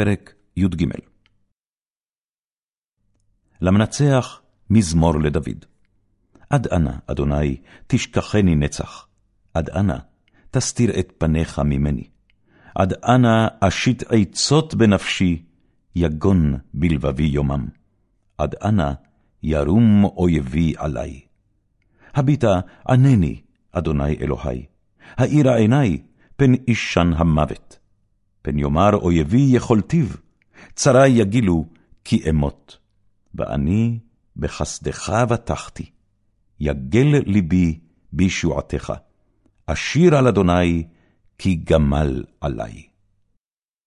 פרק י"ג למנצח מזמור לדוד. עד אנה, אדוני, תשכחני נצח. עד אנה, תסתיר את פניך ממני. עד אנה אשית עצות בנפשי, יגון בלבבי יומם. עד אנה ירום אויבי עלי. הביטה ענני, אדוני אלוהי, האירה עיני, פן אישן המוות. פן יאמר אויבי יכולתיו, צרי יגילו, כי אמות. ואני בחסדך בטחתי, יגל ליבי בישועתך. אשיר על אדוני, כי גמל עלי.